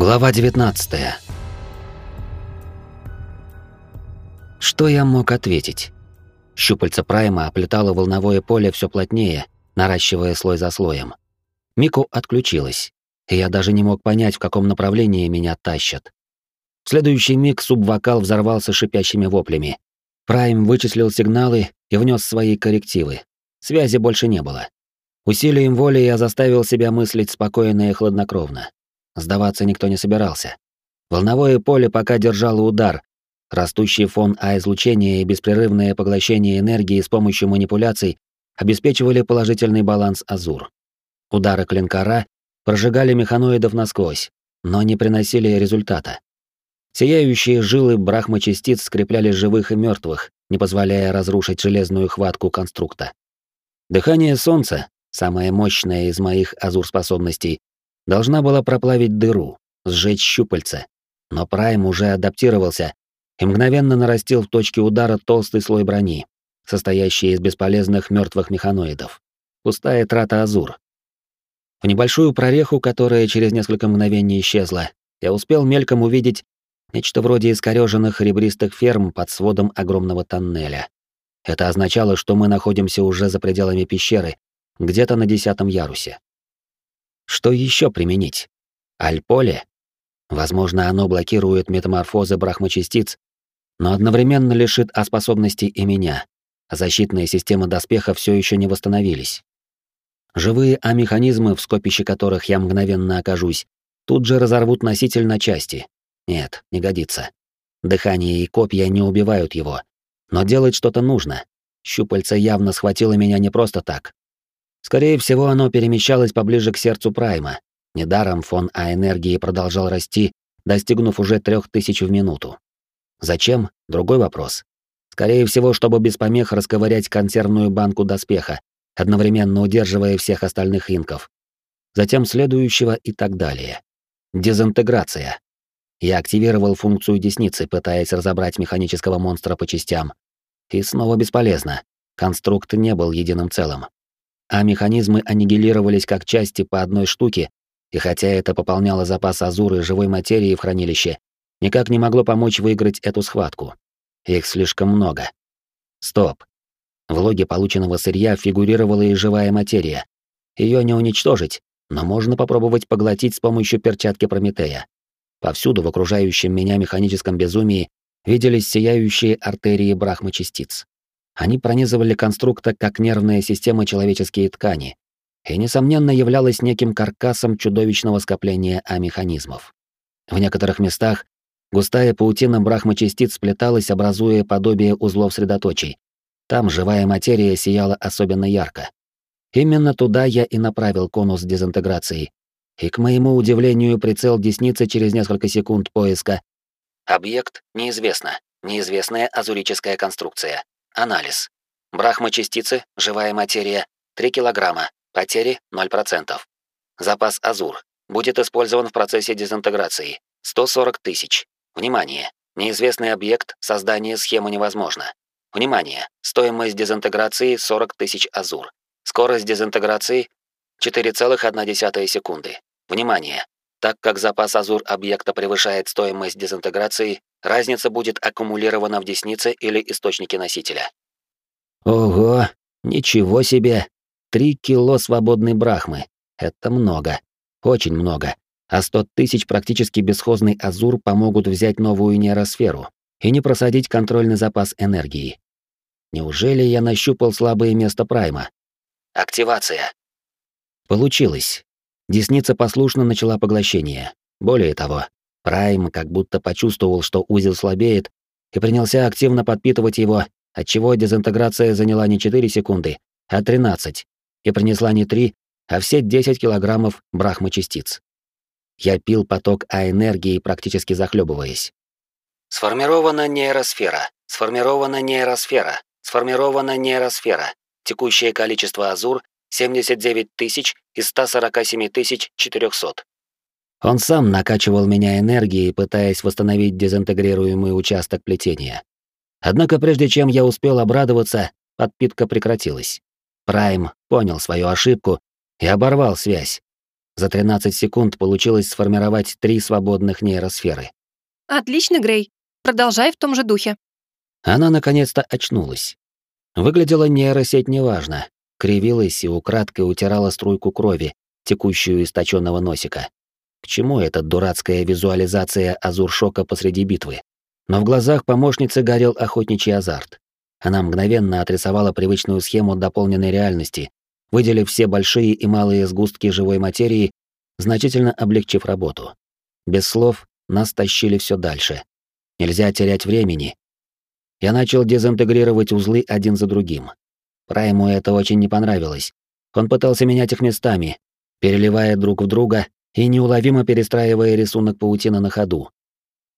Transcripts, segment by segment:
Глава 19. Что я мог ответить? Щупальца Прайма оплетало волновое поле все плотнее, наращивая слой за слоем. Мику отключилась, и я даже не мог понять, в каком направлении меня тащат. В следующий миг субвокал взорвался шипящими воплями. Прайм вычислил сигналы и внес свои коррективы. Связи больше не было. Усилием воли я заставил себя мыслить спокойно и хладнокровно. Сдаваться никто не собирался. Волновое поле пока держало удар. Растущий фон А-излучения и беспрерывное поглощение энергии с помощью манипуляций обеспечивали положительный баланс Азур. Удары клинкора прожигали механоидов насквозь, но не приносили результата. Сияющие жилы брахмачастиц скрепляли живых и мертвых, не позволяя разрушить железную хватку конструкта. Дыхание солнца, самое мощное из моих азур-способностей, должна была проплавить дыру, сжечь щупальца. Но Прайм уже адаптировался и мгновенно нарастил в точке удара толстый слой брони, состоящий из бесполезных мертвых механоидов. Пустая трата азур. В небольшую прореху, которая через несколько мгновений исчезла, я успел мельком увидеть нечто вроде искорёженных ребристых ферм под сводом огромного тоннеля. Это означало, что мы находимся уже за пределами пещеры, где-то на десятом ярусе. Что еще применить? Альполе? Возможно, оно блокирует метаморфозы брахмачастиц, но одновременно лишит о способности и меня. защитные системы доспеха все еще не восстановились. Живые А-механизмы, в скопище которых я мгновенно окажусь, тут же разорвут носитель на части. Нет, не годится. Дыхание и копья не убивают его. Но делать что-то нужно. Щупальце явно схватило меня не просто так. Скорее всего, оно перемещалось поближе к сердцу Прайма. Недаром фон А-энергии продолжал расти, достигнув уже трех тысяч в минуту. Зачем? Другой вопрос. Скорее всего, чтобы без помех расковырять консервную банку доспеха, одновременно удерживая всех остальных инков. Затем следующего и так далее. Дезинтеграция. Я активировал функцию десницы, пытаясь разобрать механического монстра по частям. И снова бесполезно. Конструкт не был единым целым а механизмы аннигилировались как части по одной штуке, и хотя это пополняло запас азуры и живой материи в хранилище, никак не могло помочь выиграть эту схватку. Их слишком много. Стоп. В логе полученного сырья фигурировала и живая материя. Ее не уничтожить, но можно попробовать поглотить с помощью перчатки Прометея. Повсюду в окружающем меня механическом безумии виделись сияющие артерии брахмачастиц. Они пронизывали конструкта как нервная система человеческие ткани и, несомненно, являлась неким каркасом чудовищного скопления А-механизмов. В некоторых местах густая паутина брахмачастиц сплеталась, образуя подобие узлов средоточий. Там живая материя сияла особенно ярко. Именно туда я и направил конус дезинтеграции. И, к моему удивлению, прицел десницы через несколько секунд поиска. Объект неизвестно. Неизвестная азурическая конструкция. Анализ. Брахма-частицы, живая материя, 3 килограмма, потери 0%. Запас Азур. Будет использован в процессе дезинтеграции. 140 тысяч. Внимание! Неизвестный объект, создание схемы невозможно. Внимание! Стоимость дезинтеграции 40 тысяч Азур. Скорость дезинтеграции 4,1 секунды. Внимание! Так как запас Азур объекта превышает стоимость дезинтеграции, Разница будет аккумулирована в деснице или источнике носителя. Ого, ничего себе! Три кило свободной брахмы. Это много. Очень много. А сто тысяч практически бесхозный азур помогут взять новую нейросферу и не просадить контрольный запас энергии. Неужели я нащупал слабое место прайма? Активация. Получилось. Десница послушно начала поглощение. Более того, Прайм как будто почувствовал, что узел слабеет, и принялся активно подпитывать его, отчего дезинтеграция заняла не 4 секунды, а 13, и принесла не 3, а все 10 килограммов брахмачастиц. Я пил поток А-энергии, практически захлебываясь. Сформирована нейросфера. Сформирована нейросфера. Сформирована нейросфера. Текущее количество азур 79 тысяч из 147 400. Он сам накачивал меня энергией, пытаясь восстановить дезинтегрируемый участок плетения. Однако прежде чем я успел обрадоваться, подпитка прекратилась. Прайм понял свою ошибку и оборвал связь. За 13 секунд получилось сформировать три свободных нейросферы. Отлично, Грей. Продолжай в том же духе. Она наконец-то очнулась. Выглядела нейросеть неважно, кривилась и украдкой утирала струйку крови, текущую из точёного носика. К чему эта дурацкая визуализация азуршока посреди битвы? Но в глазах помощницы горел охотничий азарт. Она мгновенно отрисовала привычную схему дополненной реальности, выделив все большие и малые сгустки живой материи, значительно облегчив работу. Без слов нас тащили все дальше. Нельзя терять времени. Я начал дезинтегрировать узлы один за другим. Прайму это очень не понравилось. Он пытался менять их местами, переливая друг в друга и неуловимо перестраивая рисунок паутины на ходу.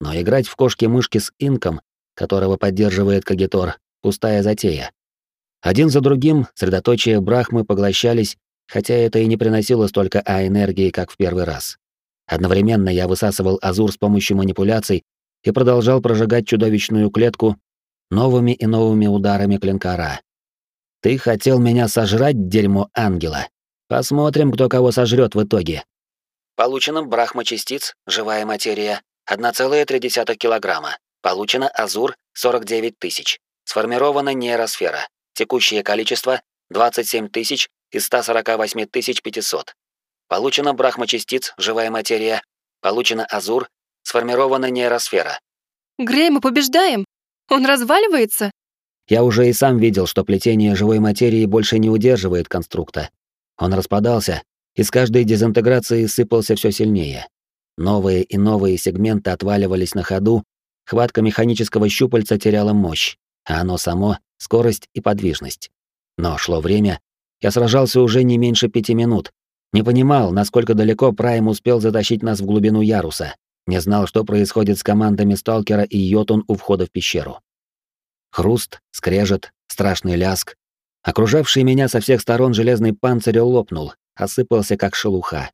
Но играть в кошки-мышки с инком, которого поддерживает Кагитор, пустая затея. Один за другим средоточия Брахмы поглощались, хотя это и не приносило столько А-энергии, как в первый раз. Одновременно я высасывал Азур с помощью манипуляций и продолжал прожигать чудовищную клетку новыми и новыми ударами клинкара. «Ты хотел меня сожрать, дерьмо ангела? Посмотрим, кто кого сожрет в итоге». Получено брахма-частиц, живая материя, 1,3 килограмма. Получено Азур, 49 тысяч. Сформирована нейросфера. Текущее количество 27 тысяч из 148 500. Получено брахмачастиц, живая материя. Получено азур. Сформирована нейросфера. Грей, мы побеждаем. Он разваливается. Я уже и сам видел, что плетение живой материи больше не удерживает конструкта. Он распадался, и с каждой дезинтеграцией сыпался все сильнее. Новые и новые сегменты отваливались на ходу, хватка механического щупальца теряла мощь, а оно само — скорость и подвижность. Но шло время, я сражался уже не меньше пяти минут. Не понимал, насколько далеко Прайм успел затащить нас в глубину яруса. Не знал, что происходит с командами Сталкера и Йотун у входа в пещеру. Хруст, скрежет, страшный ляск. Окружавший меня со всех сторон железный панцирь лопнул, осыпался как шелуха.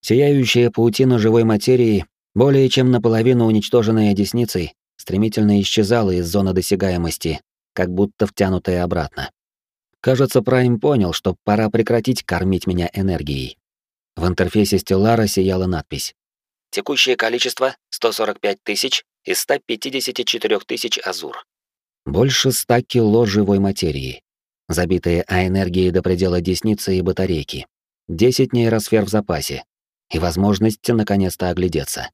Сияющая паутина живой материи, более чем наполовину уничтоженная десницей, стремительно исчезала из зоны досягаемости, как будто втянутая обратно. Кажется, Прайм понял, что пора прекратить кормить меня энергией. В интерфейсе Стеллара сияла надпись. Текущее количество — 145 тысяч из 154 тысяч азур. Больше 100 кило живой материи. Забитые А-энергией до предела десницы и батарейки. 10 нейросфер в запасе. И возможность наконец-то оглядеться.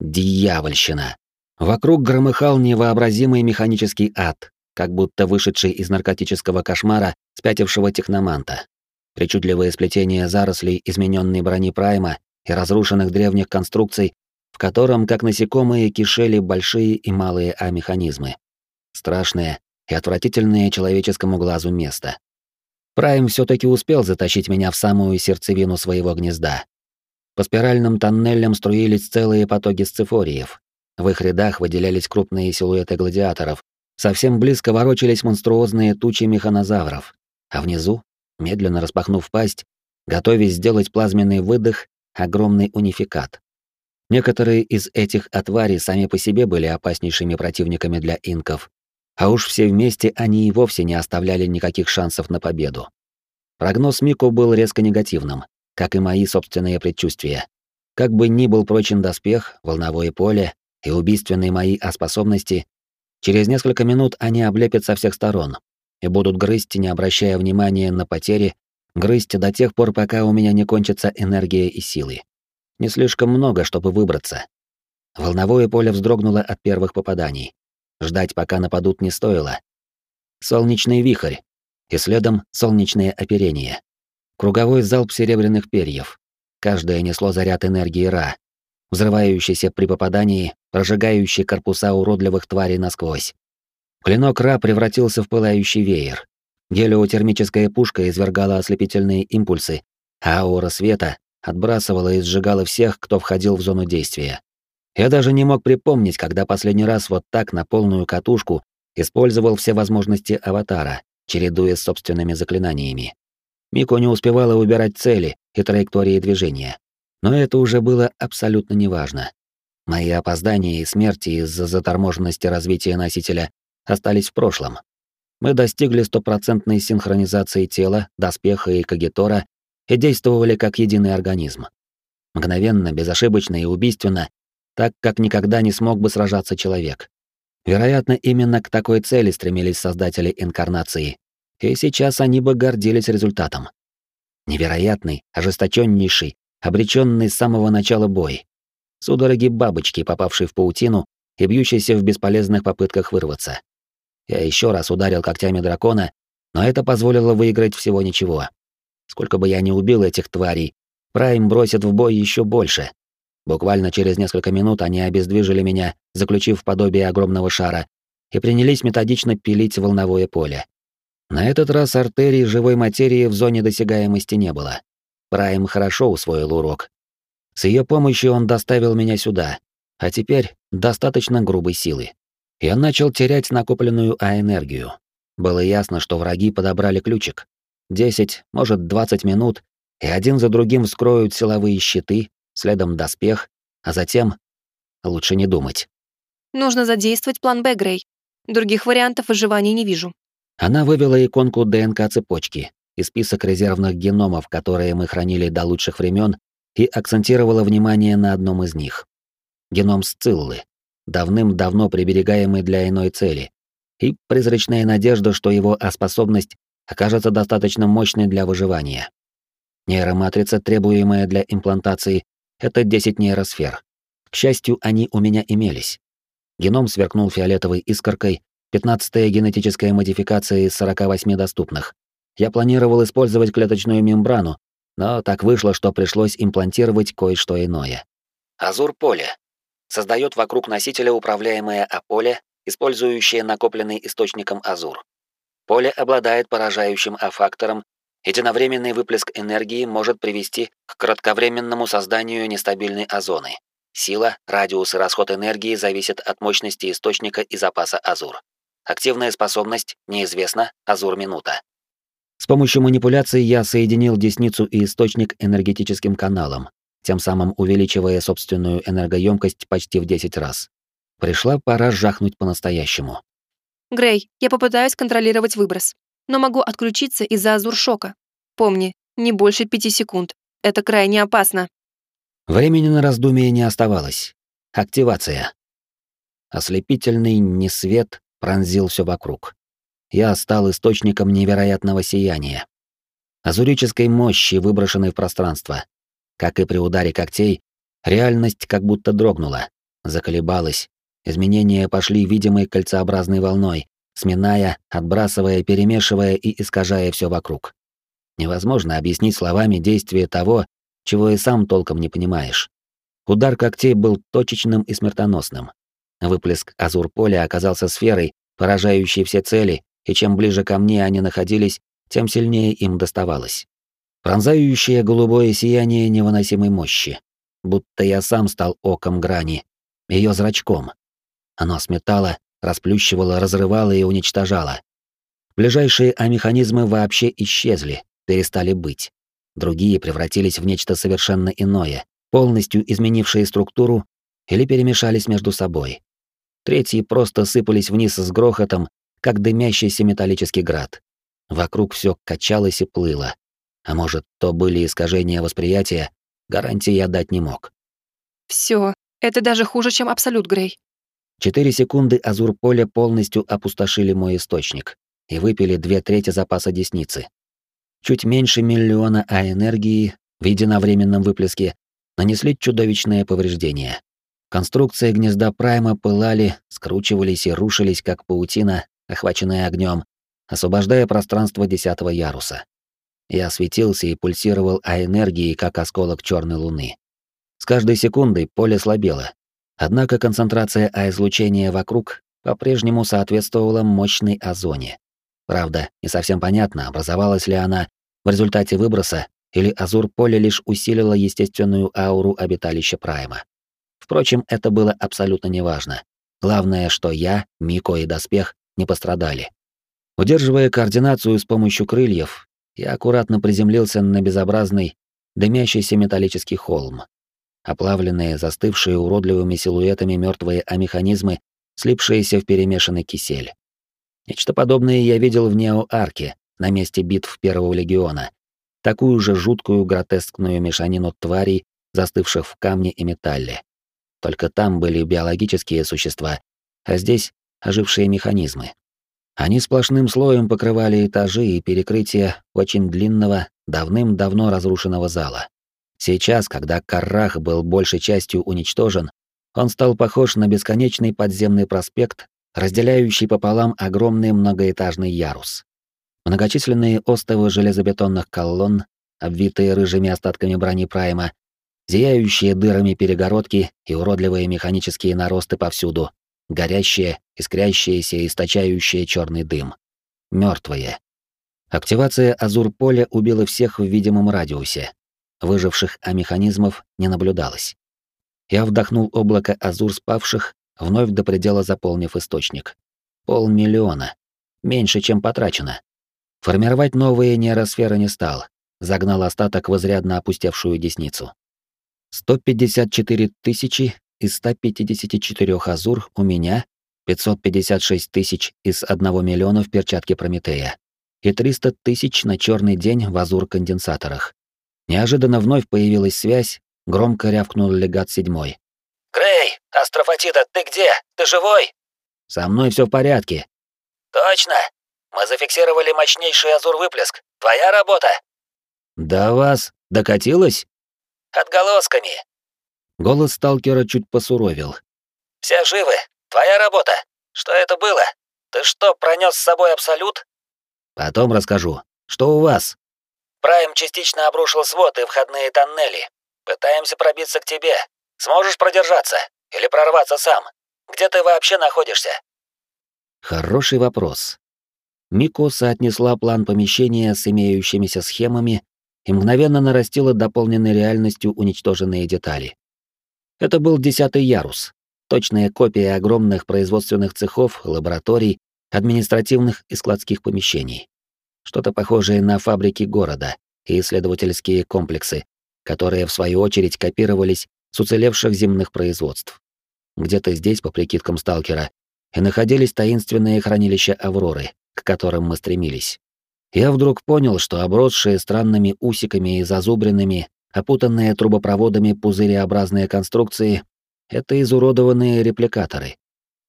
Дьявольщина. Вокруг громыхал невообразимый механический ад, как будто вышедший из наркотического кошмара спятившего техноманта. Причудливое сплетение зарослей измененной брони Прайма и разрушенных древних конструкций, в котором, как насекомые, кишели большие и малые А-механизмы. Страшное и отвратительное человеческому глазу место. Прайм все таки успел затащить меня в самую сердцевину своего гнезда. По спиральным тоннелям струились целые потоки сцифориев, в их рядах выделялись крупные силуэты гладиаторов, совсем близко ворочались монструозные тучи механозавров, а внизу, медленно распахнув пасть, готовясь сделать плазменный выдох, огромный унификат. Некоторые из этих отварей сами по себе были опаснейшими противниками для инков, а уж все вместе они и вовсе не оставляли никаких шансов на победу. Прогноз Мику был резко негативным, как и мои собственные предчувствия. Как бы ни был прочен доспех, волновое поле, и убийственные мои А-способности, через несколько минут они облепят со всех сторон и будут грызть, не обращая внимания на потери, грызть до тех пор, пока у меня не кончится энергия и силы. Не слишком много, чтобы выбраться. Волновое поле вздрогнуло от первых попаданий. Ждать, пока нападут, не стоило. Солнечный вихрь, и следом солнечное оперение. Круговой залп серебряных перьев. Каждое несло заряд энергии Ра, взрывающийся при попадании, прожигающий корпуса уродливых тварей насквозь. Клинок Ра превратился в пылающий веер. Гелиотермическая пушка извергала ослепительные импульсы, а аура света отбрасывала и сжигала всех, кто входил в зону действия. Я даже не мог припомнить, когда последний раз вот так на полную катушку использовал все возможности аватара, чередуя с собственными заклинаниями. Мико не успевала выбирать цели и траектории движения. Но это уже было абсолютно неважно. Мои опоздания и смерти из-за заторможенности развития носителя остались в прошлом. Мы достигли стопроцентной синхронизации тела, доспеха и кагитора и действовали как единый организм. Мгновенно, безошибочно и убийственно, так как никогда не смог бы сражаться человек. Вероятно, именно к такой цели стремились создатели инкарнации, и сейчас они бы гордились результатом. Невероятный, ожесточеннейший, обреченный с самого начала бой. Судороги бабочки, попавшей в паутину и бьющейся в бесполезных попытках вырваться. Я еще раз ударил когтями дракона, но это позволило выиграть всего ничего. Сколько бы я ни убил этих тварей, Прайм бросит в бой еще больше. Буквально через несколько минут они обездвижили меня, заключив подобие огромного шара, и принялись методично пилить волновое поле. На этот раз артерий живой материи в зоне досягаемости не было. Прайм хорошо усвоил урок. С ее помощью он доставил меня сюда, а теперь достаточно грубой силы. Я начал терять накопленную А-энергию. Было ясно, что враги подобрали ключик. 10, может, 20 минут, и один за другим вскроют силовые щиты, следом доспех, а затем... Лучше не думать. Нужно задействовать план Б, Грей. Других вариантов выживания не вижу. Она вывела иконку ДНК-цепочки и список резервных геномов, которые мы хранили до лучших времен, и акцентировала внимание на одном из них. Геном Сциллы, давным-давно приберегаемый для иной цели, и призрачная надежда, что его А-способность окажется достаточно мощной для выживания. Нейроматрица, требуемая для имплантации, это 10 нейросфер. К счастью, они у меня имелись. Геном сверкнул фиолетовой искоркой, 15-я генетическая модификация из 48 доступных. Я планировал использовать клеточную мембрану, но так вышло, что пришлось имплантировать кое-что иное. Азур-поле. Создает вокруг носителя управляемое А-поле, использующее накопленный источником азур. Поле обладает поражающим А-фактором, единовременный выплеск энергии может привести к кратковременному созданию нестабильной озоны. Сила, радиус и расход энергии зависят от мощности источника и запаса азур. Активная способность неизвестна, азур минута. С помощью манипуляций я соединил десницу и источник энергетическим каналом, тем самым увеличивая собственную энергоемкость почти в 10 раз. Пришла пора жахнуть по-настоящему. Грей, я попытаюсь контролировать выброс, но могу отключиться из-за азур-шока. Помни, не больше пяти секунд. Это крайне опасно. Времени на раздумие не оставалось. Активация. Ослепительный несвет пронзил все вокруг я стал источником невероятного сияния. Азурической мощи, выброшенной в пространство. Как и при ударе когтей, реальность как будто дрогнула, заколебалась. Изменения пошли видимой кольцеобразной волной, сминая, отбрасывая, перемешивая и искажая все вокруг. Невозможно объяснить словами действие того, чего и сам толком не понимаешь. Удар когтей был точечным и смертоносным. Выплеск азур-поля оказался сферой, поражающей все цели и чем ближе ко мне они находились, тем сильнее им доставалось. Пронзающее голубое сияние невыносимой мощи, будто я сам стал оком грани, ее зрачком. Оно сметало, расплющивало, разрывало и уничтожало. Ближайшие А-механизмы вообще исчезли, перестали быть. Другие превратились в нечто совершенно иное, полностью изменившие структуру или перемешались между собой. Третьи просто сыпались вниз с грохотом как дымящийся металлический град. Вокруг все качалось и плыло. А может, то были искажения восприятия, гарантии я дать не мог. Все, это даже хуже, чем Абсолют Грей. Четыре секунды азур поля полностью опустошили мой источник и выпили две трети запаса десницы. Чуть меньше миллиона А-энергии в единовременном выплеске нанесли чудовищное повреждение. Конструкции гнезда Прайма пылали, скручивались и рушились, как паутина, охваченная огнем, освобождая пространство десятого яруса. Я светился и пульсировал а энергией, как осколок черной луны. С каждой секундой поле слабело. Однако концентрация А-излучения вокруг по-прежнему соответствовала мощной озоне. Правда, не совсем понятно, образовалась ли она в результате выброса или азур поле лишь усилило естественную ауру обиталища Прайма. Впрочем, это было абсолютно неважно. Главное, что я, Мико и Доспех не пострадали. Удерживая координацию с помощью крыльев, я аккуратно приземлился на безобразный, дымящийся металлический холм. Оплавленные, застывшие уродливыми силуэтами мертвые амеханизмы, слипшиеся в перемешанный кисель. Нечто подобное я видел в Нео-Арке, на месте битв Первого Легиона. такую же жуткую гротескную мешанину тварей, застывших в камне и металле. Только там были биологические существа, а здесь ожившие механизмы. Они сплошным слоем покрывали этажи и перекрытия очень длинного, давным-давно разрушенного зала. Сейчас, когда Каррах был большей частью уничтожен, он стал похож на бесконечный подземный проспект, разделяющий пополам огромный многоэтажный ярус. Многочисленные остовы железобетонных колонн, обвитые рыжими остатками брони Прайма, зияющие дырами перегородки и уродливые механические наросты повсюду, горящие, искрящиеся источающие черный дым. Мертвые. Активация Азур-поля убила всех в видимом радиусе. Выживших а-механизмов не наблюдалось. Я вдохнул облако Азур спавших, вновь до предела заполнив источник. Полмиллиона. Меньше, чем потрачено. Формировать новые нейросферы не стал. Загнал остаток в изрядно опустевшую десницу. 154 тысячи из 154 азур у меня, 556 тысяч из 1 миллиона в перчатке Прометея и 300 тысяч на черный день в азур-конденсаторах. Неожиданно вновь появилась связь, громко рявкнул легат седьмой. «Грей, Астрофатида, ты где? Ты живой?» «Со мной все в порядке». «Точно? Мы зафиксировали мощнейший азур-выплеск. Твоя работа?» «До вас докатилось?» «Отголосками. Голос сталкера чуть посуровил. «Все живы? Твоя работа? Что это было? Ты что, пронес с собой Абсолют?» «Потом расскажу. Что у вас?» «Прайм частично обрушил свод и входные тоннели. Пытаемся пробиться к тебе. Сможешь продержаться? Или прорваться сам? Где ты вообще находишься?» Хороший вопрос. Мико соотнесла план помещения с имеющимися схемами и мгновенно нарастила дополненной реальностью уничтоженные детали. Это был десятый ярус, точная копия огромных производственных цехов, лабораторий, административных и складских помещений. Что-то похожее на фабрики города и исследовательские комплексы, которые, в свою очередь, копировались с уцелевших земных производств. Где-то здесь, по прикидкам сталкера, и находились таинственные хранилища Авроры, к которым мы стремились. Я вдруг понял, что обросшие странными усиками и зазубренными Опутанные трубопроводами пузыреобразные конструкции — это изуродованные репликаторы.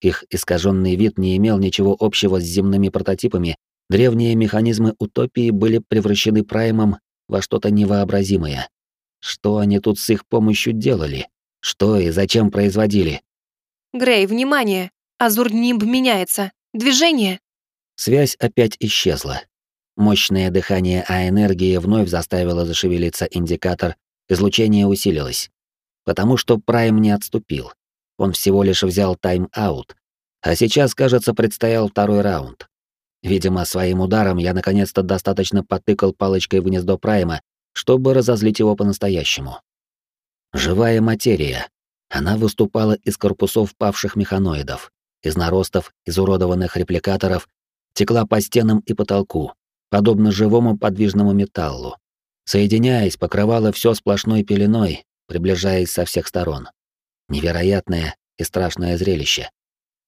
Их искаженный вид не имел ничего общего с земными прототипами, древние механизмы утопии были превращены праймом во что-то невообразимое. Что они тут с их помощью делали? Что и зачем производили? Грей, внимание! Азур-нимб меняется. Движение! Связь опять исчезла. Мощное дыхание А-энергии вновь заставило зашевелиться индикатор, излучение усилилось. Потому что Прайм не отступил. Он всего лишь взял тайм-аут. А сейчас, кажется, предстоял второй раунд. Видимо, своим ударом я наконец-то достаточно потыкал палочкой в гнездо Прайма, чтобы разозлить его по-настоящему. Живая материя. Она выступала из корпусов павших механоидов, из наростов изуродованных репликаторов, текла по стенам и потолку, подобно живому подвижному металлу. Соединяясь, покрывала все сплошной пеленой, приближаясь со всех сторон. Невероятное и страшное зрелище.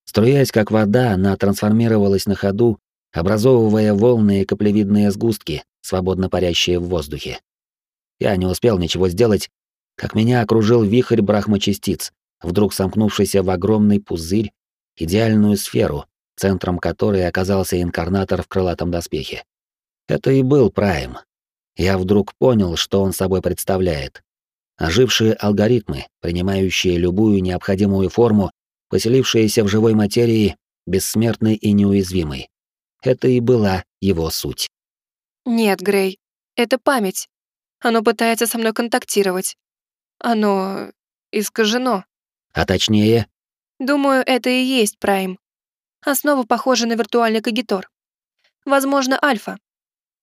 Струясь как вода, она трансформировалась на ходу, образовывая волны и каплевидные сгустки, свободно парящие в воздухе. Я не успел ничего сделать, как меня окружил вихрь брахмачастиц, вдруг сомкнувшийся в огромный пузырь, идеальную сферу, центром которой оказался инкарнатор в крылатом доспехе. Это и был Прайм. Я вдруг понял, что он собой представляет. Ожившие алгоритмы, принимающие любую необходимую форму, поселившиеся в живой материи, бессмертной и неуязвимой. Это и была его суть. Нет, Грей, это память. Оно пытается со мной контактировать. Оно искажено. А точнее? Думаю, это и есть Прайм. Основа похожа на виртуальный кагитор. Возможно, альфа.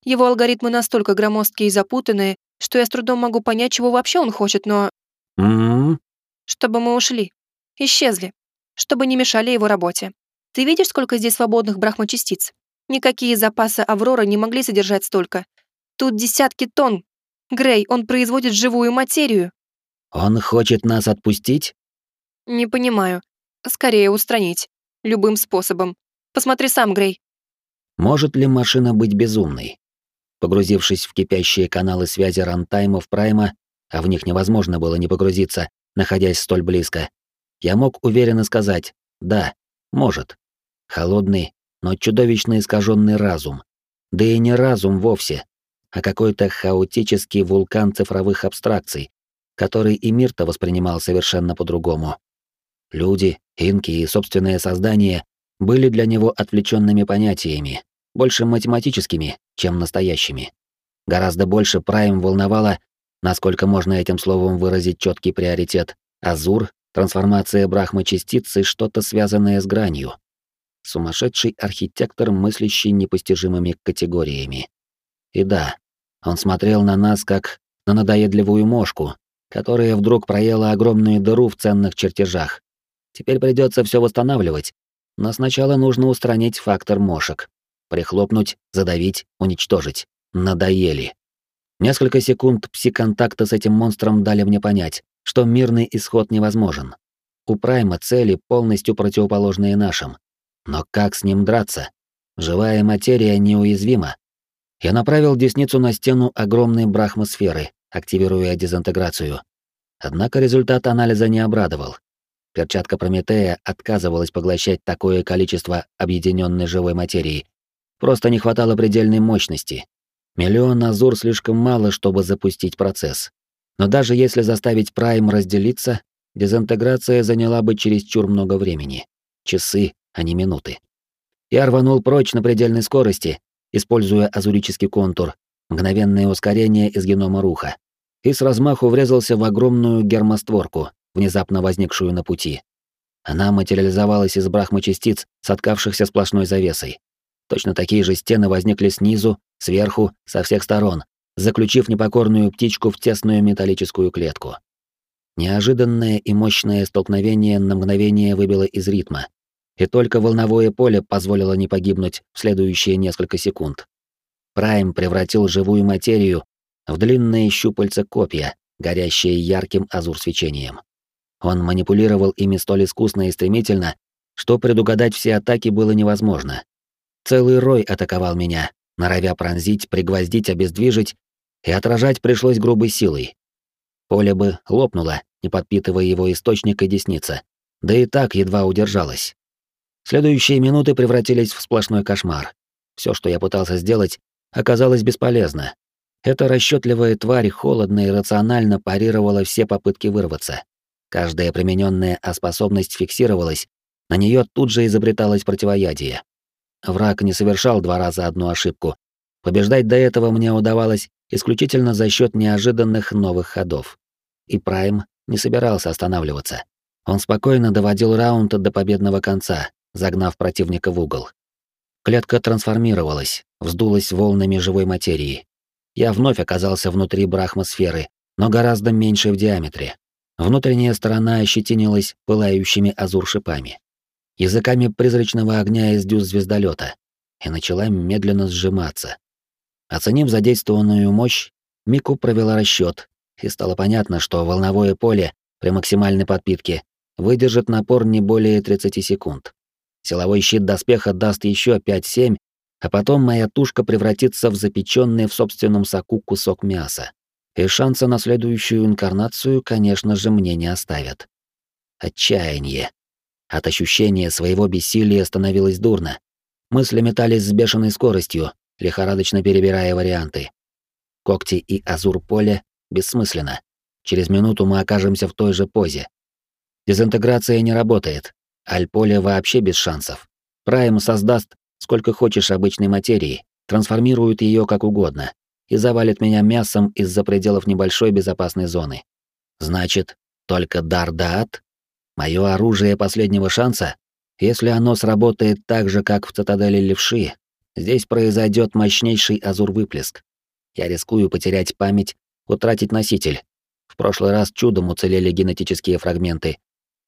Его алгоритмы настолько громоздкие и запутанные, что я с трудом могу понять, чего вообще он хочет, но... Mm-hmm. Чтобы мы ушли. Исчезли. Чтобы не мешали его работе. Ты видишь, сколько здесь свободных брахмачастиц? Никакие запасы Аврора не могли содержать столько. Тут десятки тонн. Грей, он производит живую материю. Он хочет нас отпустить? Не понимаю. Скорее устранить. Любым способом. Посмотри сам, Грей. Может ли машина быть безумной? погрузившись в кипящие каналы связи рантаймов Прайма, а в них невозможно было не погрузиться, находясь столь близко, я мог уверенно сказать «да, может». Холодный, но чудовищно искаженный разум. Да и не разум вовсе, а какой-то хаотический вулкан цифровых абстракций, который и мир-то воспринимал совершенно по-другому. Люди, инки и собственное создание были для него отвлеченными понятиями, больше математическими, чем настоящими. Гораздо больше Прайм волновало, насколько можно этим словом выразить четкий приоритет, Азур, трансформация брахмы-частицы, что-то связанное с гранью. Сумасшедший архитектор, мыслящий непостижимыми категориями. И да, он смотрел на нас как на надоедливую мошку, которая вдруг проела огромную дыру в ценных чертежах. Теперь придется все восстанавливать, но сначала нужно устранить фактор мошек. Прихлопнуть, задавить, уничтожить. Надоели. Несколько секунд пси-контакта с этим монстром дали мне понять, что мирный исход невозможен. У Прайма цели полностью противоположные нашим. Но как с ним драться? Живая материя неуязвима. Я направил десницу на стену огромной брахмосферы, активируя дезинтеграцию. Однако результат анализа не обрадовал. Перчатка Прометея отказывалась поглощать такое количество объединенной живой материи, Просто не хватало предельной мощности. Миллион азур слишком мало, чтобы запустить процесс. Но даже если заставить Прайм разделиться, дезинтеграция заняла бы чересчур много времени. Часы, а не минуты. Я рванул прочь на предельной скорости, используя азурический контур, мгновенное ускорение из генома руха, и с размаху врезался в огромную гермостворку, внезапно возникшую на пути. Она материализовалась из брахмачастиц, соткавшихся сплошной завесой. Точно такие же стены возникли снизу, сверху, со всех сторон, заключив непокорную птичку в тесную металлическую клетку. Неожиданное и мощное столкновение на мгновение выбило из ритма, и только волновое поле позволило не погибнуть в следующие несколько секунд. Прайм превратил живую материю в длинные щупальца копья, горящие ярким азур-свечением. Он манипулировал ими столь искусно и стремительно, что предугадать все атаки было невозможно. Целый рой атаковал меня, норовя пронзить, пригвоздить, обездвижить, и отражать пришлось грубой силой. Поле бы лопнуло, не подпитывая его источник и десница, да и так едва удержалась. Следующие минуты превратились в сплошной кошмар. Все, что я пытался сделать, оказалось бесполезно. Эта расчетливая тварь холодно и рационально парировала все попытки вырваться. Каждая примененная способность фиксировалась, на нее тут же изобреталось противоядие. Враг не совершал два раза одну ошибку. Побеждать до этого мне удавалось исключительно за счет неожиданных новых ходов. И Прайм не собирался останавливаться. Он спокойно доводил раунд до победного конца, загнав противника в угол. Клетка трансформировалась, вздулась волнами живой материи. Я вновь оказался внутри брахмосферы, но гораздо меньше в диаметре. Внутренняя сторона ощетинилась пылающими азур-шипами языками призрачного огня из дюз звездолета и начала медленно сжиматься. Оценив задействованную мощь, Мику провела расчет, и стало понятно, что волновое поле при максимальной подпитке выдержит напор не более 30 секунд. Силовой щит доспеха даст еще 5-7, а потом моя тушка превратится в запеченный в собственном соку кусок мяса. И шанса на следующую инкарнацию, конечно же, мне не оставят. Отчаяние. От ощущения своего бессилия становилось дурно. Мысли метались с бешеной скоростью, лихорадочно перебирая варианты. Когти и азур-поле бессмысленно. Через минуту мы окажемся в той же позе. Дезинтеграция не работает. Аль-поле вообще без шансов. Прайм создаст сколько хочешь обычной материи, трансформирует ее как угодно и завалит меня мясом из-за пределов небольшой безопасной зоны. Значит, только дар даат Мое оружие последнего шанса, если оно сработает так же, как в цитадели левши, здесь произойдет мощнейший азур-выплеск. Я рискую потерять память, утратить носитель. В прошлый раз чудом уцелели генетические фрагменты.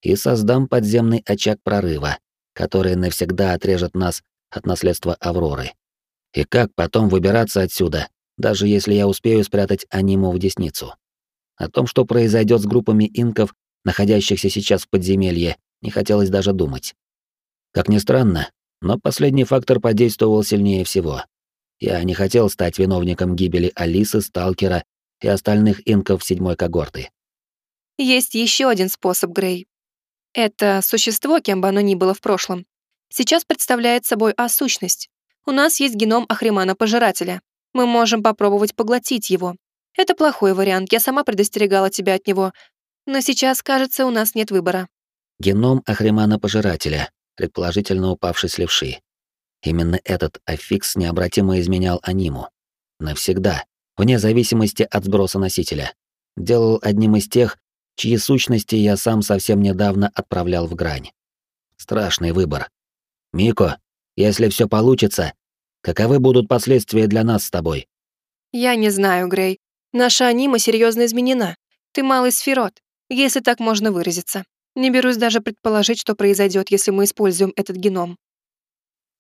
И создам подземный очаг прорыва, который навсегда отрежет нас от наследства Авроры. И как потом выбираться отсюда, даже если я успею спрятать аниму в десницу? О том, что произойдет с группами инков, находящихся сейчас в подземелье, не хотелось даже думать. Как ни странно, но последний фактор подействовал сильнее всего. Я не хотел стать виновником гибели Алисы, Сталкера и остальных инков седьмой когорты. Есть еще один способ, Грей. Это существо, кем бы оно ни было в прошлом, сейчас представляет собой А-сущность. У нас есть геном Ахримана-пожирателя. Мы можем попробовать поглотить его. Это плохой вариант, я сама предостерегала тебя от него. Но сейчас, кажется, у нас нет выбора. Геном Ахримана-пожирателя, предположительно упавший с левши. Именно этот аффикс необратимо изменял аниму. Навсегда, вне зависимости от сброса носителя. Делал одним из тех, чьи сущности я сам совсем недавно отправлял в грань. Страшный выбор. Мико, если все получится, каковы будут последствия для нас с тобой? Я не знаю, Грей. Наша анима серьезно изменена. Ты малый сферот, если так можно выразиться. Не берусь даже предположить, что произойдет, если мы используем этот геном.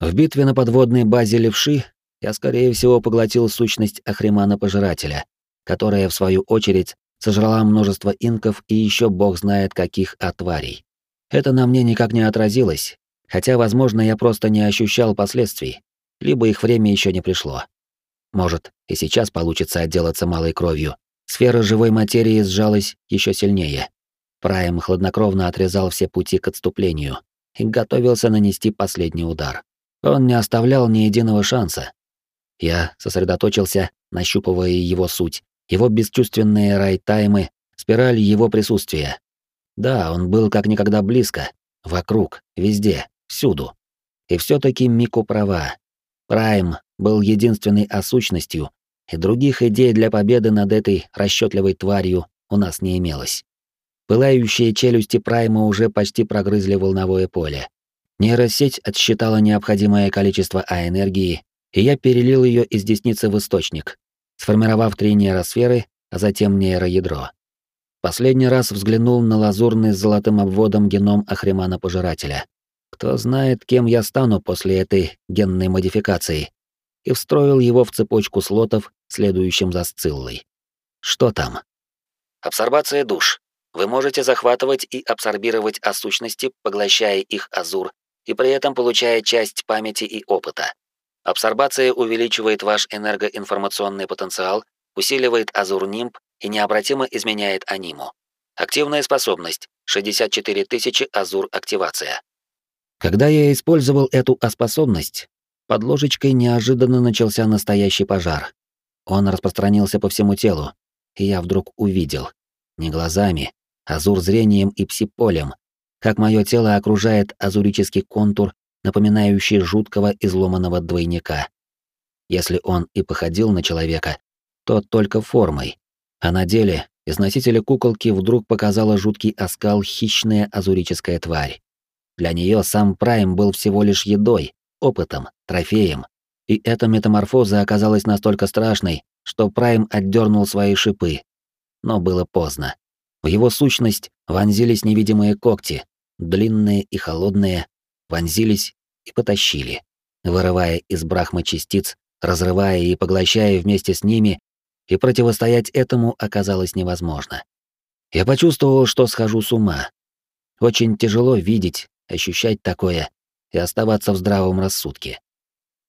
В битве на подводной базе Левши я, скорее всего, поглотил сущность Ахримана-пожирателя, которая, в свою очередь, сожрала множество инков и еще бог знает каких отварей. Это на мне никак не отразилось, хотя, возможно, я просто не ощущал последствий, либо их время еще не пришло. Может, и сейчас получится отделаться малой кровью. Сфера живой материи сжалась еще сильнее. Прайм хладнокровно отрезал все пути к отступлению и готовился нанести последний удар. Он не оставлял ни единого шанса. Я сосредоточился, нащупывая его суть, его бесчувственные райтаймы, спираль его присутствия. Да, он был как никогда близко, вокруг, везде, всюду. И все таки Мику права. Прайм был единственной осущностью, и других идей для победы над этой расчетливой тварью у нас не имелось. Пылающие челюсти Прайма уже почти прогрызли волновое поле. Нейросеть отсчитала необходимое количество А-энергии, и я перелил ее из десницы в источник, сформировав три нейросферы, а затем нейроядро. Последний раз взглянул на лазурный с золотым обводом геном Ахримана-пожирателя. Кто знает, кем я стану после этой генной модификации. И встроил его в цепочку слотов, следующим за Сциллой. Что там? Абсорбация душ. Вы можете захватывать и абсорбировать осущности, поглощая их азур, и при этом получая часть памяти и опыта. Абсорбация увеличивает ваш энергоинформационный потенциал, усиливает азур-нимб и необратимо изменяет аниму. Активная способность 64 тысячи азур активация. Когда я использовал эту способность, под ложечкой неожиданно начался настоящий пожар. Он распространился по всему телу, и я вдруг увидел, не глазами, азур зрением и псиполем, как мое тело окружает азурический контур, напоминающий жуткого изломанного двойника. Если он и походил на человека, то только формой, а на деле из носителя куколки вдруг показала жуткий оскал хищная азурическая тварь. Для нее сам Прайм был всего лишь едой, опытом, трофеем. И эта метаморфоза оказалась настолько страшной, что Прайм отдернул свои шипы. Но было поздно. В его сущность вонзились невидимые когти, длинные и холодные, вонзились и потащили, вырывая из брахмы частиц, разрывая и поглощая вместе с ними, и противостоять этому оказалось невозможно. Я почувствовал, что схожу с ума. Очень тяжело видеть, ощущать такое и оставаться в здравом рассудке.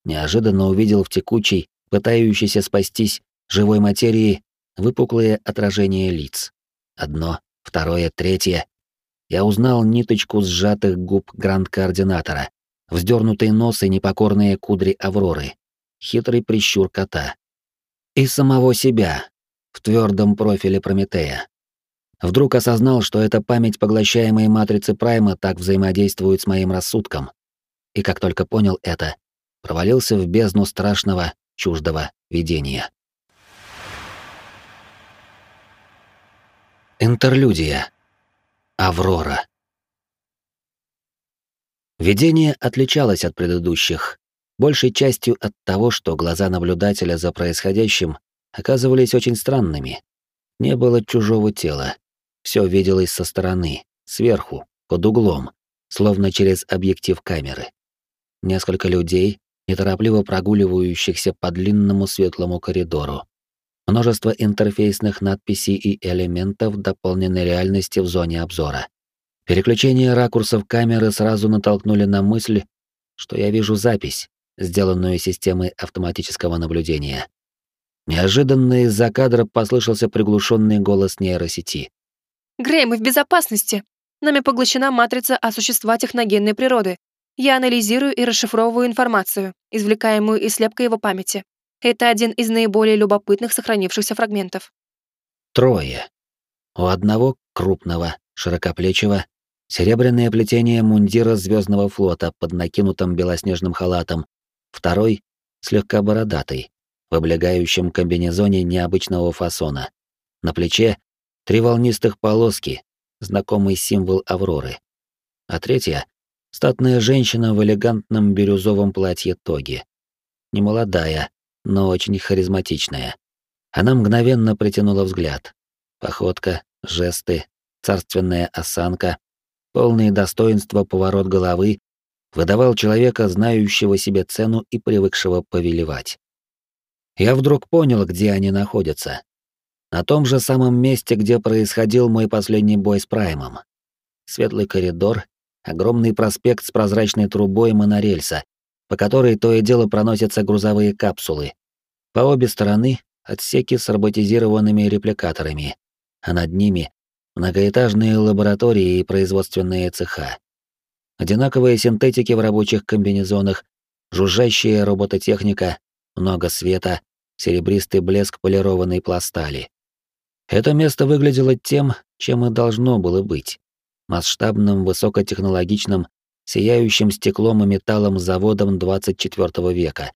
Неожиданно увидел в текучей, пытающейся спастись, живой материи выпуклые отражения лиц. Одно, второе, третье. Я узнал ниточку сжатых губ гранд-координатора, вздернутый нос и непокорные кудри Авроры, хитрый прищур кота. И самого себя, в твердом профиле Прометея. Вдруг осознал, что эта память поглощаемой матрицы Прайма так взаимодействует с моим рассудком. И как только понял это, провалился в бездну страшного, чуждого видения. Интерлюдия. Аврора. Видение отличалось от предыдущих, большей частью от того, что глаза наблюдателя за происходящим оказывались очень странными. Не было чужого тела. Все виделось со стороны, сверху, под углом, словно через объектив камеры. Несколько людей, неторопливо прогуливающихся по длинному светлому коридору. Множество интерфейсных надписей и элементов дополненной реальности в зоне обзора. Переключение ракурсов камеры сразу натолкнули на мысль, что я вижу запись, сделанную системой автоматического наблюдения. Неожиданно из-за кадра послышался приглушенный голос нейросети. «Грей, мы в безопасности. Нами поглощена матрица о существа техногенной природы. Я анализирую и расшифровываю информацию, извлекаемую из слепка его памяти. Это один из наиболее любопытных сохранившихся фрагментов. Трое. У одного крупного, широкоплечего, серебряное плетение мундира звездного флота под накинутым белоснежным халатом, второй — слегка бородатый, в облегающем комбинезоне необычного фасона. На плече — три волнистых полоски, знакомый символ Авроры. А третья — статная женщина в элегантном бирюзовом платье тоги. Немолодая, но очень харизматичная. Она мгновенно притянула взгляд. Походка, жесты, царственная осанка, полные достоинства поворот головы выдавал человека, знающего себе цену и привыкшего повелевать. Я вдруг понял, где они находятся. На том же самом месте, где происходил мой последний бой с Праймом. Светлый коридор, огромный проспект с прозрачной трубой монорельса, по которой то и дело проносятся грузовые капсулы. По обе стороны — отсеки с роботизированными репликаторами, а над ними — многоэтажные лаборатории и производственные цеха. Одинаковые синтетики в рабочих комбинезонах, жужжащая робототехника, много света, серебристый блеск полированной пластали. Это место выглядело тем, чем и должно было быть. Масштабным, высокотехнологичным, сияющим стеклом и металлом заводом 24 века,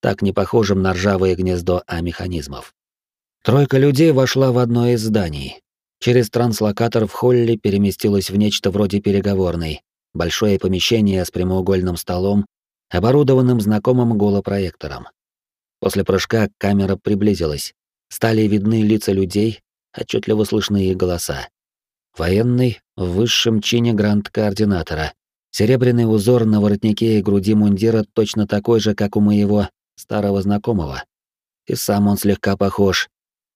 так не похожим на ржавое гнездо А-механизмов. Тройка людей вошла в одно из зданий. Через транслокатор в холле переместилась в нечто вроде переговорной, большое помещение с прямоугольным столом, оборудованным знакомым голопроектором. После прыжка камера приблизилась. Стали видны лица людей, отчетливо слышны их голоса. Военный в высшем чине гранд-координатора. Серебряный узор на воротнике и груди мундира точно такой же, как у моего старого знакомого. И сам он слегка похож.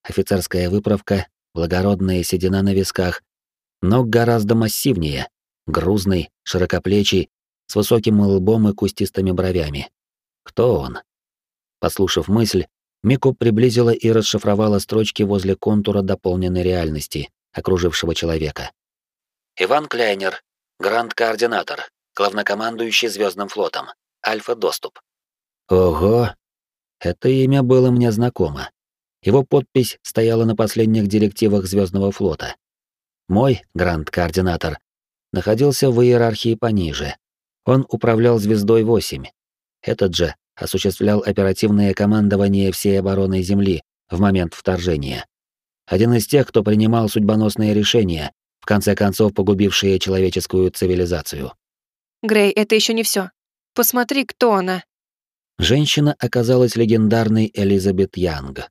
Офицерская выправка, благородная седина на висках, но гораздо массивнее, грузный, широкоплечий, с высоким лбом и кустистыми бровями. Кто он? Послушав мысль, Мико приблизила и расшифровала строчки возле контура дополненной реальности, окружившего человека. Иван Кляйнер, гранд-координатор, главнокомандующий Звездным флотом, Альфа-доступ. Ого! Это имя было мне знакомо. Его подпись стояла на последних директивах Звездного флота. Мой гранд-координатор находился в иерархии пониже. Он управлял звездой 8. Этот же осуществлял оперативное командование всей обороны Земли в момент вторжения. Один из тех, кто принимал судьбоносные решения, в конце концов погубившие человеческую цивилизацию. Грей, это еще не все. Посмотри, кто она. Женщина оказалась легендарной Элизабет Янг.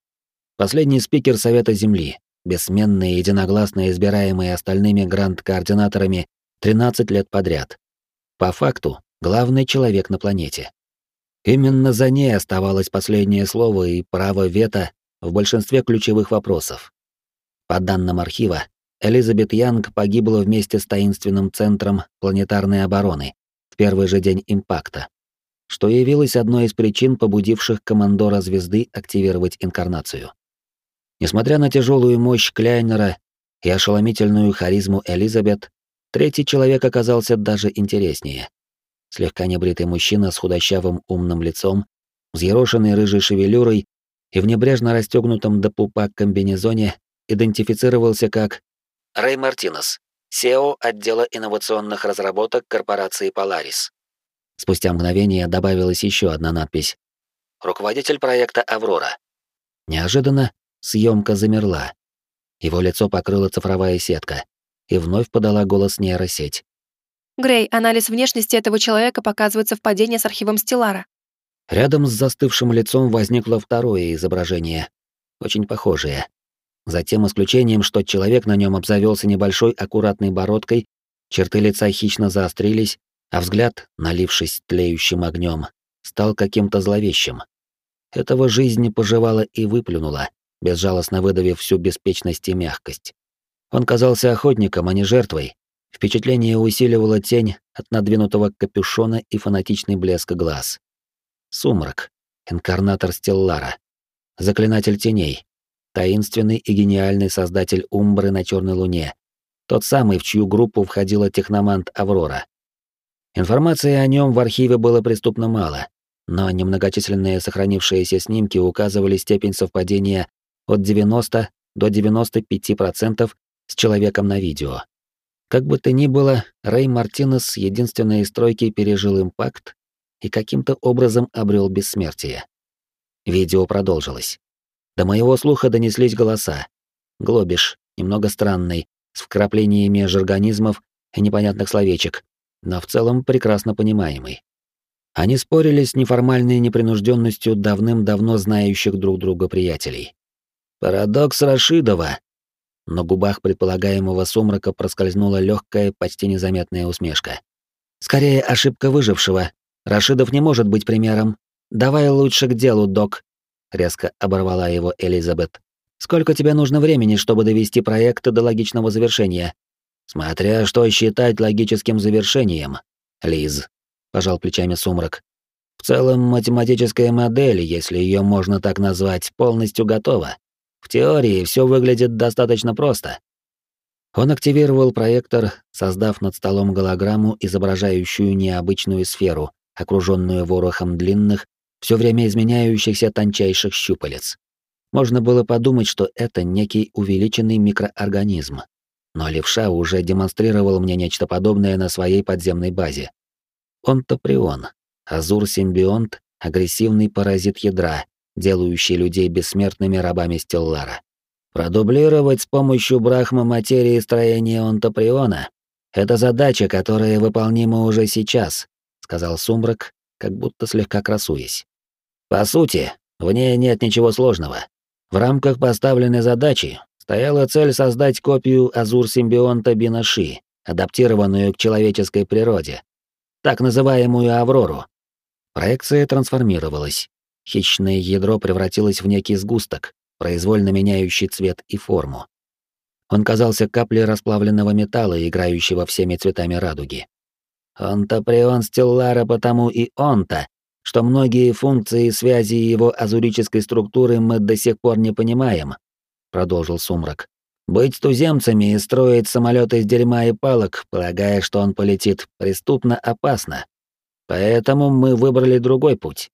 Последний спикер Совета Земли, бессменный и единогласно избираемый остальными гранд-координаторами 13 лет подряд. По факту, главный человек на планете. Именно за ней оставалось последнее слово и право вето в большинстве ключевых вопросов. По данным архива, Элизабет Янг погибла вместе с таинственным центром планетарной обороны в первый же день импакта, что явилось одной из причин, побудивших командора звезды активировать инкарнацию. Несмотря на тяжелую мощь Кляйнера и ошеломительную харизму Элизабет, третий человек оказался даже интереснее слегка небритый мужчина с худощавым умным лицом, взъерошенной рыжей шевелюрой и в небрежно расстегнутом до пупа комбинезоне идентифицировался как Рэй Мартинес, SEO отдела инновационных разработок корпорации Polaris. Спустя мгновение добавилась еще одна надпись. Руководитель проекта «Аврора». Неожиданно съемка замерла. Его лицо покрыла цифровая сетка, и вновь подала голос нейросеть. Грей, анализ внешности этого человека показывает совпадение с архивом Стеллара. Рядом с застывшим лицом возникло второе изображение, очень похожее. За тем исключением, что человек на нем обзавелся небольшой аккуратной бородкой, черты лица хищно заострились, а взгляд, налившись тлеющим огнем, стал каким-то зловещим. Этого жизнь пожевала и выплюнула, безжалостно выдавив всю беспечность и мягкость. Он казался охотником, а не жертвой, Впечатление усиливало тень от надвинутого капюшона и фанатичный блеск глаз. Сумрак, инкарнатор Стеллара, заклинатель теней, таинственный и гениальный создатель Умбры на Черной Луне, тот самый, в чью группу входила техномант Аврора. Информации о нем в архиве было преступно мало, но немногочисленные сохранившиеся снимки указывали степень совпадения от 90 до 95% с человеком на видео. Как бы то ни было, Рэй Мартинес единственной из тройки пережил импакт и каким-то образом обрел бессмертие. Видео продолжилось. До моего слуха донеслись голоса. Глобиш, немного странный, с вкраплениями жаргонизмов и непонятных словечек, но в целом прекрасно понимаемый. Они спорили с неформальной непринужденностью давным-давно знающих друг друга приятелей. «Парадокс Рашидова!» На губах предполагаемого сумрака проскользнула легкая, почти незаметная усмешка. «Скорее, ошибка выжившего. Рашидов не может быть примером. Давай лучше к делу, док», — резко оборвала его Элизабет. «Сколько тебе нужно времени, чтобы довести проект до логичного завершения?» «Смотря что считать логическим завершением, Лиз», — пожал плечами сумрак. «В целом, математическая модель, если ее можно так назвать, полностью готова. В теории все выглядит достаточно просто». Он активировал проектор, создав над столом голограмму, изображающую необычную сферу, окруженную ворохом длинных, все время изменяющихся тончайших щупалец. Можно было подумать, что это некий увеличенный микроорганизм. Но левша уже демонстрировал мне нечто подобное на своей подземной базе. Онтоприон. Азур-симбионт, агрессивный паразит ядра, делающий людей бессмертными рабами Стеллара. Продублировать с помощью брахма материи строение онтоприона — это задача, которая выполнима уже сейчас, сказал Сумрак, как будто слегка красуясь. По сути, в ней нет ничего сложного. В рамках поставленной задачи стояла цель создать копию азур-симбионта Бинаши, адаптированную к человеческой природе, так называемую Аврору. Проекция трансформировалась. Хищное ядро превратилось в некий сгусток, произвольно меняющий цвет и форму. Он казался каплей расплавленного металла, играющего всеми цветами радуги. Он-то прион Стеллара потому и он-то, что многие функции и связи его азурической структуры мы до сих пор не понимаем, продолжил Сумрак. Быть туземцами и строить самолет из дерьма и палок, полагая, что он полетит, преступно опасно. Поэтому мы выбрали другой путь.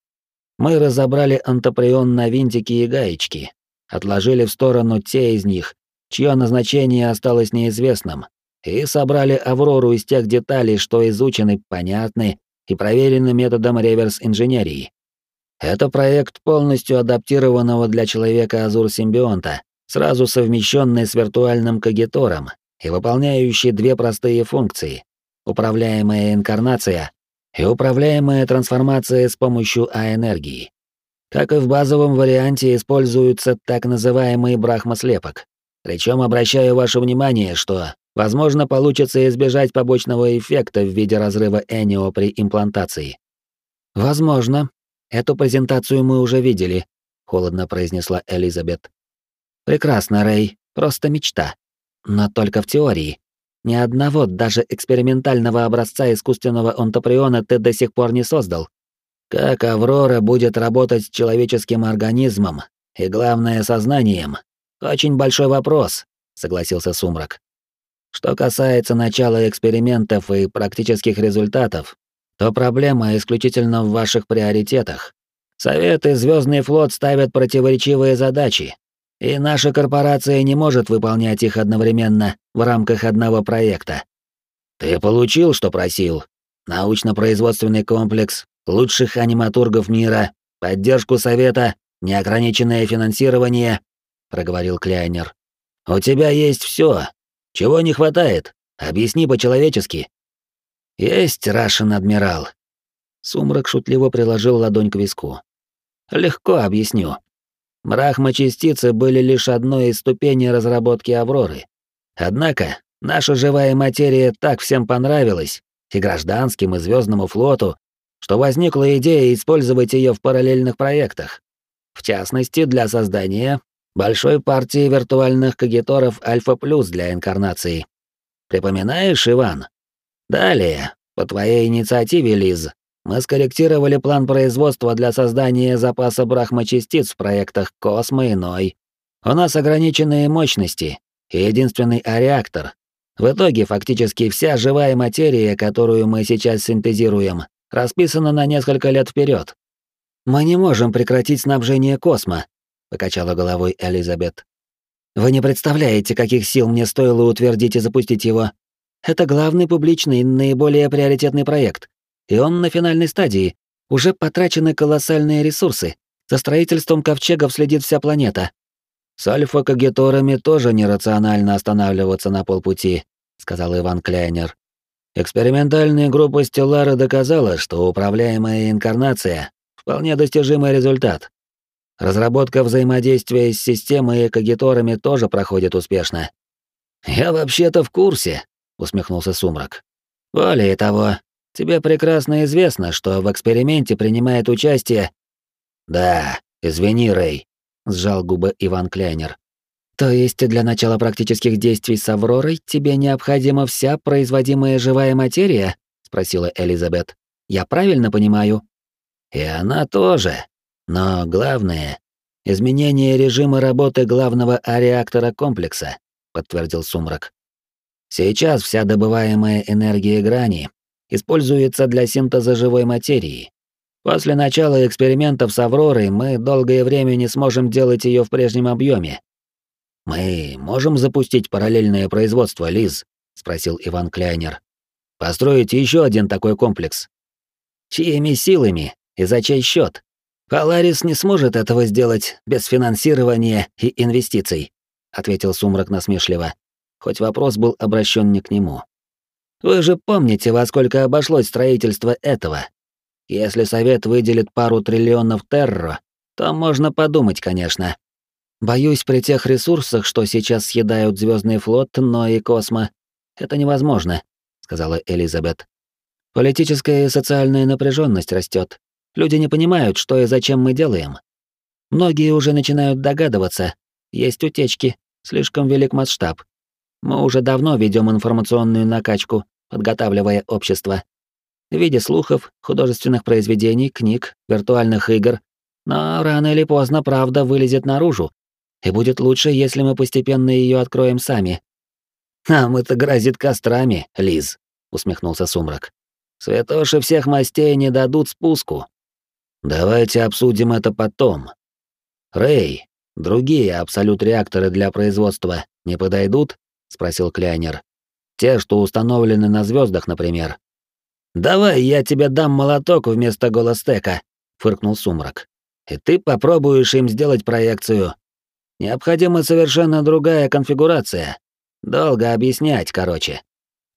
Мы разобрали антоприон на винтики и гаечки, отложили в сторону те из них, чье назначение осталось неизвестным, и собрали Аврору из тех деталей, что изучены, понятны и проверены методом реверс-инженерии. Это проект полностью адаптированного для человека Азур-симбионта, сразу совмещенный с виртуальным кагитором и выполняющий две простые функции — управляемая инкарнация и управляемая трансформация с помощью А-энергии. Как и в базовом варианте используются так называемый брахмослепок. Причем обращаю ваше внимание, что, возможно, получится избежать побочного эффекта в виде разрыва Энио при имплантации. Возможно. Эту презентацию мы уже видели, холодно произнесла Элизабет. Прекрасно, Рэй, просто мечта. Но только в теории. Ни одного даже экспериментального образца искусственного онтоприона ты до сих пор не создал. Как Аврора будет работать с человеческим организмом и, главное, сознанием? Очень большой вопрос, согласился Сумрак. Что касается начала экспериментов и практических результатов, то проблема исключительно в ваших приоритетах. Совет и Звездный флот ставят противоречивые задачи, и наша корпорация не может выполнять их одновременно в рамках одного проекта. Ты получил, что просил. Научно-производственный комплекс, лучших аниматургов мира, поддержку совета, неограниченное финансирование, проговорил Кляйнер. У тебя есть все. Чего не хватает? Объясни по-человечески. Есть, Рашен адмирал. Сумрак шутливо приложил ладонь к виску. Легко объясню. Брахма-частицы были лишь одной из ступеней разработки Авроры. Однако, наша живая материя так всем понравилась, и гражданским, и звездному флоту, что возникла идея использовать ее в параллельных проектах. В частности, для создания большой партии виртуальных кагиторов Альфа-Плюс для инкарнации. Припоминаешь, Иван? Далее, по твоей инициативе, Лиз, Мы скорректировали план производства для создания запаса брахмачастиц в проектах Космо и Ной. У нас ограниченные мощности и единственный ареактор. В итоге фактически вся живая материя, которую мы сейчас синтезируем, расписана на несколько лет вперед. Мы не можем прекратить снабжение Космо, покачала головой Элизабет. Вы не представляете, каких сил мне стоило утвердить и запустить его. Это главный публичный, наиболее приоритетный проект. И он на финальной стадии. Уже потрачены колоссальные ресурсы. За строительством ковчегов следит вся планета. С альфа-кагиторами тоже нерационально останавливаться на полпути, сказал Иван Кляйнер. Экспериментальная группа Стеллара доказала, что управляемая инкарнация — вполне достижимый результат. Разработка взаимодействия с системой и кагиторами тоже проходит успешно. «Я вообще-то в курсе», — усмехнулся Сумрак. «Более того, тебе прекрасно известно, что в эксперименте принимает участие...» «Да, извини, Рэй», — сжал губы Иван Кляйнер. «То есть для начала практических действий с Авророй тебе необходима вся производимая живая материя?» — спросила Элизабет. «Я правильно понимаю?» «И она тоже», но главное — изменение режима работы главного ареактора комплекса, подтвердил Сумрак. Сейчас вся добываемая энергия грани используется для синтеза живой материи. После начала экспериментов с Авророй мы долгое время не сможем делать ее в прежнем объеме. Мы можем запустить параллельное производство, Лиз, спросил Иван Кляйнер. Построить еще один такой комплекс. Чьими силами и за чей счет? «Поларис не сможет этого сделать без финансирования и инвестиций», ответил Сумрак насмешливо, хоть вопрос был обращен не к нему. «Вы же помните, во сколько обошлось строительство этого? Если Совет выделит пару триллионов терро, то можно подумать, конечно. Боюсь, при тех ресурсах, что сейчас съедают Звездный флот, но и космо, это невозможно», — сказала Элизабет. «Политическая и социальная напряженность растет, Люди не понимают, что и зачем мы делаем. Многие уже начинают догадываться. Есть утечки, слишком велик масштаб. Мы уже давно ведем информационную накачку, подготавливая общество. В виде слухов, художественных произведений, книг, виртуальных игр. Но рано или поздно правда вылезет наружу. И будет лучше, если мы постепенно ее откроем сами. «Нам это грозит кострами, Лиз», — усмехнулся Сумрак. «Святоши всех мастей не дадут спуску, Давайте обсудим это потом. Рэй, другие абсолют-реакторы для производства не подойдут? спросил Кляйнер. Те, что установлены на звездах, например. Давай я тебе дам молоток вместо голостека, фыркнул Сумрак. И ты попробуешь им сделать проекцию. Необходима совершенно другая конфигурация. Долго объяснять, короче.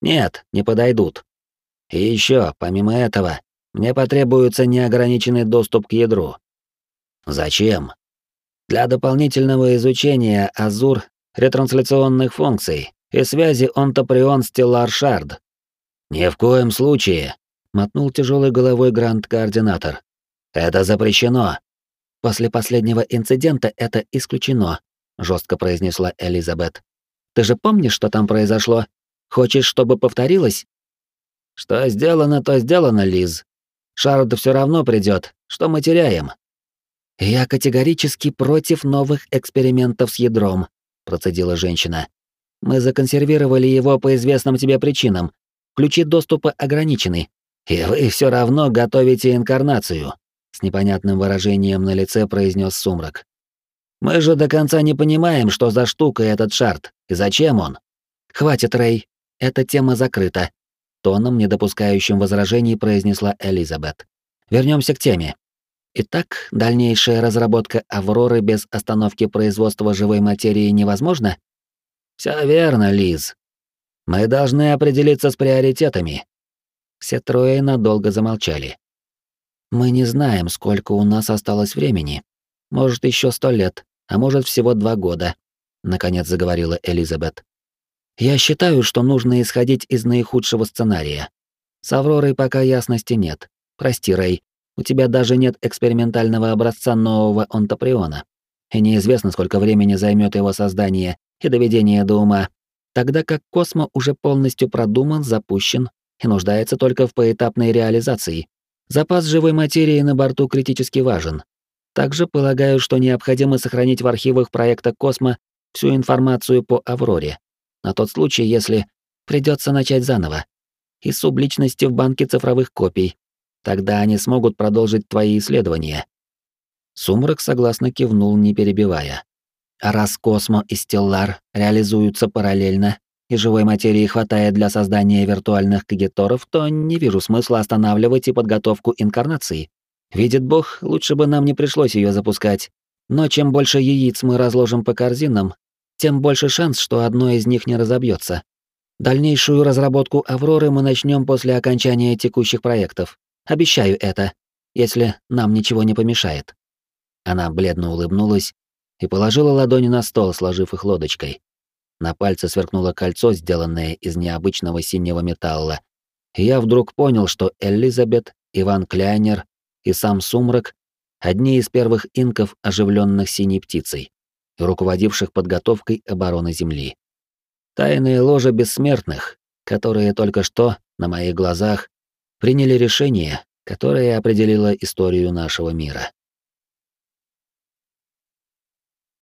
Нет, не подойдут. И еще, помимо этого, мне потребуется неограниченный доступ к ядру. Зачем? Для дополнительного изучения Азур ретрансляционных функций и связи онтоприон стеллар шард. Ни в коем случае, мотнул тяжелой головой гранд-координатор. Это запрещено. После последнего инцидента это исключено, жестко произнесла Элизабет. Ты же помнишь, что там произошло? Хочешь, чтобы повторилось? Что сделано, то сделано, Лиз, Шард все равно придет. Что мы теряем? Я категорически против новых экспериментов с ядром, процедила женщина. Мы законсервировали его по известным тебе причинам. Ключи доступа ограничены. И вы все равно готовите инкарнацию, с непонятным выражением на лице произнес Сумрак. Мы же до конца не понимаем, что за штука этот шард и зачем он. Хватит, Рэй. Эта тема закрыта тоном, не допускающим возражений, произнесла Элизабет. Вернемся к теме. Итак, дальнейшая разработка Авроры без остановки производства живой материи невозможна? Все верно, Лиз. Мы должны определиться с приоритетами. Все трое надолго замолчали. Мы не знаем, сколько у нас осталось времени. Может, еще сто лет, а может, всего два года, наконец заговорила Элизабет. Я считаю, что нужно исходить из наихудшего сценария. С Авророй пока ясности нет. Прости, Рэй, у тебя даже нет экспериментального образца нового онтоприона. И неизвестно, сколько времени займет его создание и доведение до ума, тогда как Космо уже полностью продуман, запущен и нуждается только в поэтапной реализации. Запас живой материи на борту критически важен. Также полагаю, что необходимо сохранить в архивах проекта «Космо» всю информацию по Авроре, на тот случай, если придется начать заново. И субличности в банке цифровых копий. Тогда они смогут продолжить твои исследования. Сумрак согласно кивнул, не перебивая. Раз Космо и Стеллар реализуются параллельно, и живой материи хватает для создания виртуальных кагиторов, то не вижу смысла останавливать и подготовку инкарнации. Видит Бог, лучше бы нам не пришлось ее запускать. Но чем больше яиц мы разложим по корзинам, тем больше шанс, что одно из них не разобьется. Дальнейшую разработку Авроры мы начнем после окончания текущих проектов. Обещаю это, если нам ничего не помешает. Она бледно улыбнулась и положила ладони на стол, сложив их лодочкой. На пальце сверкнуло кольцо, сделанное из необычного синего металла. И я вдруг понял, что Элизабет, Иван Кляйнер и сам Сумрак — одни из первых инков, оживленных синей птицей руководивших подготовкой обороны Земли. Тайные ложи бессмертных, которые только что, на моих глазах, приняли решение, которое определило историю нашего мира.